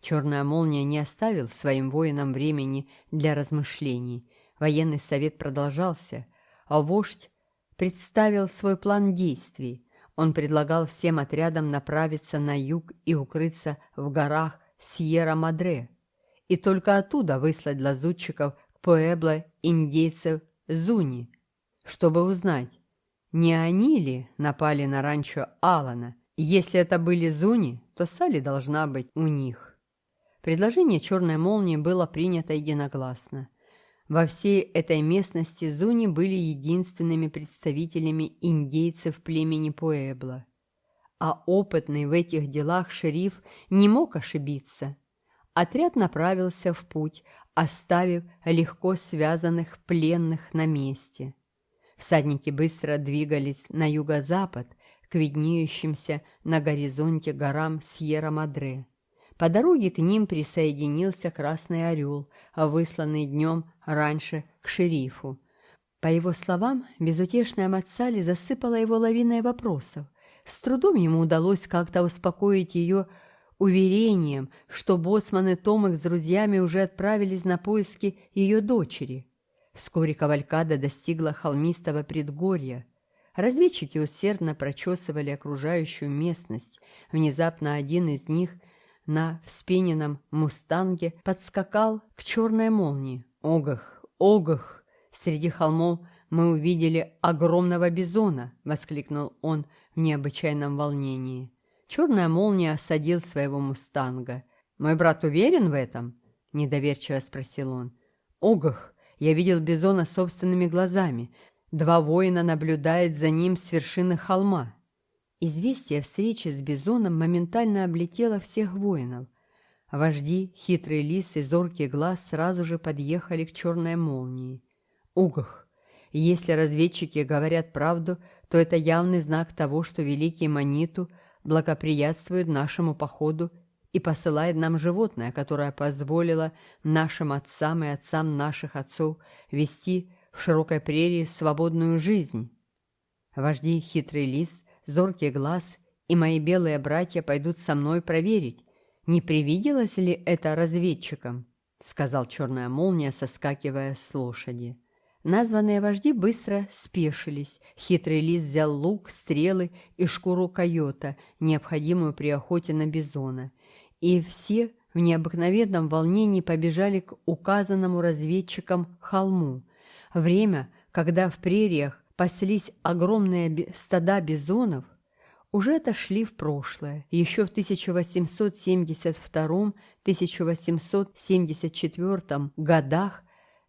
Черная молния не оставил своим воинам времени для размышлений. Военный совет продолжался, а вождь представил свой план действий. Он предлагал всем отрядам направиться на юг и укрыться в горах Сьерра-Мадре, и только оттуда выслать лазутчиков к Пуэбло индейцев Зуни, чтобы узнать, не они ли напали на ранчо Алана? Если это были Зуни, то Салли должна быть у них. Предложение «Черной молнии» было принято единогласно. Во всей этой местности Зуни были единственными представителями индейцев племени Пуэбло. А опытный в этих делах шериф не мог ошибиться. Отряд направился в путь, оставив легко связанных пленных на месте – Всадники быстро двигались на юго-запад, к виднеющимся на горизонте горам Сьерра-Мадре. По дороге к ним присоединился Красный Орел, высланный днем раньше к шерифу. По его словам, безутешная Мацали засыпала его лавиной вопросов. С трудом ему удалось как-то успокоить ее уверением, что боцман и Томик с друзьями уже отправились на поиски ее дочери – Вскоре кавалькада достигла холмистого предгорья. Разведчики усердно прочесывали окружающую местность. Внезапно один из них на вспененном мустанге подскакал к черной молнии. «Огах! Огах!» Среди холмов мы увидели огромного бизона!» — воскликнул он в необычайном волнении. Черная молния осадил своего мустанга. «Мой брат уверен в этом?» — недоверчиво спросил он. «Огах! Я видел Бизона собственными глазами. Два воина наблюдают за ним с вершины холма. Известие о встрече с Бизоном моментально облетело всех воинов. Вожди, хитрый лис и зоркий глаз сразу же подъехали к черной молнии. Угах! Если разведчики говорят правду, то это явный знак того, что великий Маниту благоприятствует нашему походу и посылает нам животное, которое позволило нашим отцам и отцам наших отцов вести в широкой прерии свободную жизнь. Вожди хитрый лис, зоркий глаз и мои белые братья пойдут со мной проверить, не привиделось ли это разведчикам, сказал черная молния, соскакивая с лошади. Названные вожди быстро спешились. Хитрый лис взял лук, стрелы и шкуру койота, необходимую при охоте на бизона и все в необыкновенном волнении побежали к указанному разведчикам холму. Время, когда в прериях паслись огромные стада бизонов, уже отошли в прошлое. Еще в 1872-1874 годах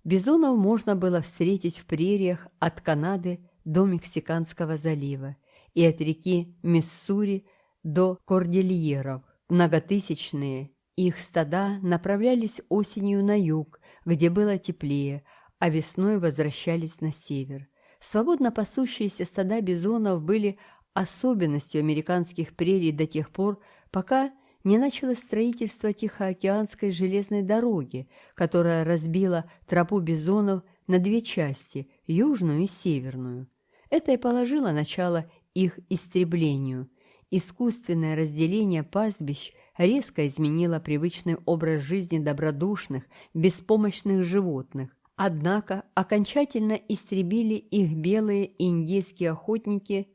бизонов можно было встретить в прериях от Канады до Мексиканского залива и от реки Миссури до Кордильеров. Многотысячные их стада направлялись осенью на юг, где было теплее, а весной возвращались на север. Свободно пасущиеся стада бизонов были особенностью американских прерий до тех пор, пока не началось строительство Тихоокеанской железной дороги, которая разбила тропу бизонов на две части – южную и северную. Это и положило начало их истреблению, Искусственное разделение пастбищ резко изменило привычный образ жизни добродушных, беспомощных животных. Однако окончательно истребили их белые индийские охотники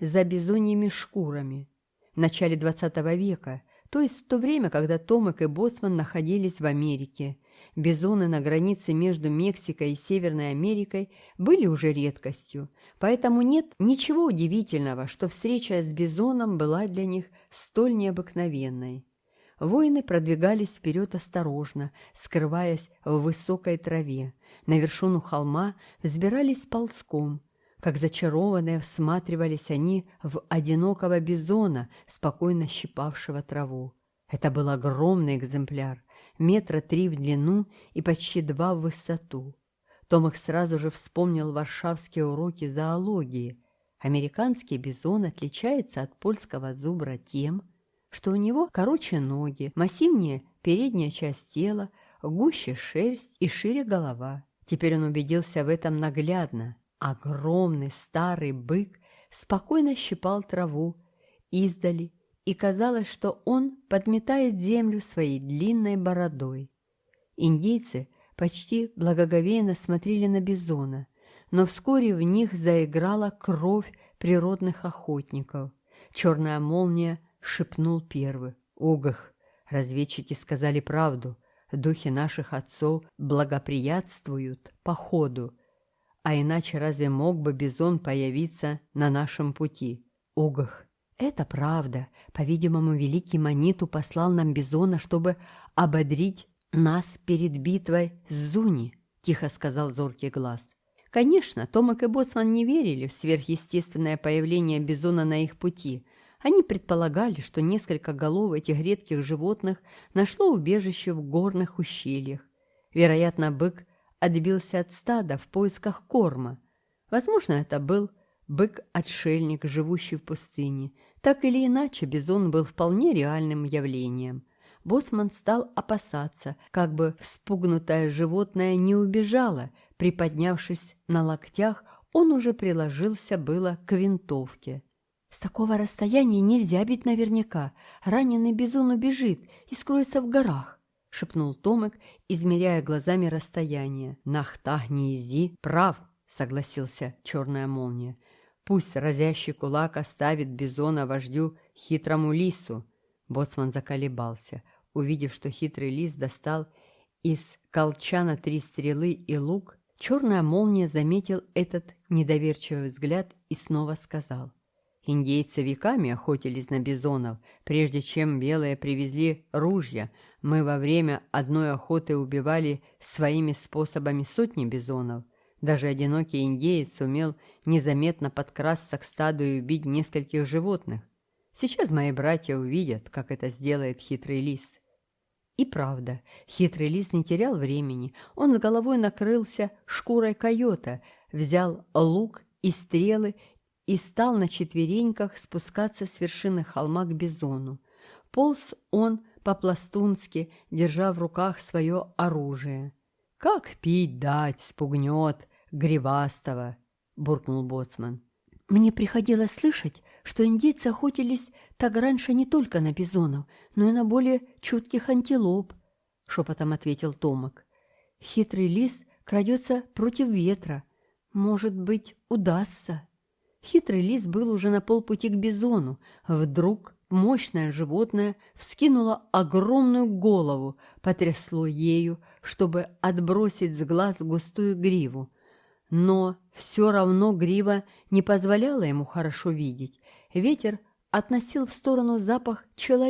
за бизоньими шкурами в начале XX века, то есть в то время, когда Томек и Боцман находились в Америке Бизоны на границе между Мексикой и Северной Америкой были уже редкостью, поэтому нет ничего удивительного, что встреча с бизоном была для них столь необыкновенной. Воины продвигались вперед осторожно, скрываясь в высокой траве. На вершину холма взбирались ползком. Как зачарованные всматривались они в одинокого бизона, спокойно щипавшего траву. Это был огромный экземпляр, метра три в длину и почти два в высоту. Томах сразу же вспомнил варшавские уроки зоологии. Американский бизон отличается от польского зубра тем, что у него короче ноги, массивнее передняя часть тела, гуще шерсть и шире голова. Теперь он убедился в этом наглядно. Огромный старый бык спокойно щипал траву издали и казалось, что он подметает землю своей длинной бородой. Индейцы почти благоговейно смотрели на бизона, но вскоре в них заиграла кровь природных охотников. Черная молния шепнул первый. «Огах! Разведчики сказали правду. Духи наших отцов благоприятствуют походу. А иначе разве мог бы бизон появиться на нашем пути? Огах!» Это правда. По-видимому, великий Маниту послал нам Бизона, чтобы ободрить нас перед битвой с Зуни, тихо сказал зоркий глаз. Конечно, Томак и Боцман не верили в сверхъестественное появление Бизона на их пути. Они предполагали, что несколько голов этих редких животных нашло убежище в горных ущельях. Вероятно, бык отбился от стада в поисках корма. Возможно, это был Бык отшельник, живущий в пустыне, так или иначе Бизон был вполне реальным явлением. Боцман стал опасаться, как бы вспугнутое животное не убежало. Приподнявшись на локтях, он уже приложился было к винтовке. С такого расстояния нельзя бить наверняка. Раненый бизон убежит и скроется в горах, — шепнул Томик, измеряя глазами расстояние. — Нахтах Низи прав, — согласился черная молния. Пусть разящий кулак оставит Бизона вождю хитрому лису. Боцман заколебался, увидев, что хитрый лис достал из колчана три стрелы и лук. Черная молния заметил этот недоверчивый взгляд и снова сказал. Индейцы веками охотились на бизонов, прежде чем белые привезли ружья. Мы во время одной охоты убивали своими способами сотни бизонов. Даже одинокий индеец сумел незаметно подкрасться к стаду и убить нескольких животных. Сейчас мои братья увидят, как это сделает хитрый лис. И правда, хитрый лис не терял времени. Он с головой накрылся шкурой койота, взял лук и стрелы и стал на четвереньках спускаться с вершины холма к бизону. Полз он по-пластунски, держа в руках свое оружие. «Как пить дать, спугнет!» Гривастова, буркнул боцман. Мне приходилось слышать, что индейцы охотились так раньше не только на бизонов, но и на более чутких антилоп, шепотом ответил Томок. Хитрый лис крадется против ветра. Может быть, удастся. Хитрый лис был уже на полпути к бизону. Вдруг мощное животное вскинуло огромную голову, потрясло ею, чтобы отбросить с глаз густую гриву но все равно грива не позволяла ему хорошо видеть. Ветер относил в сторону запах человека,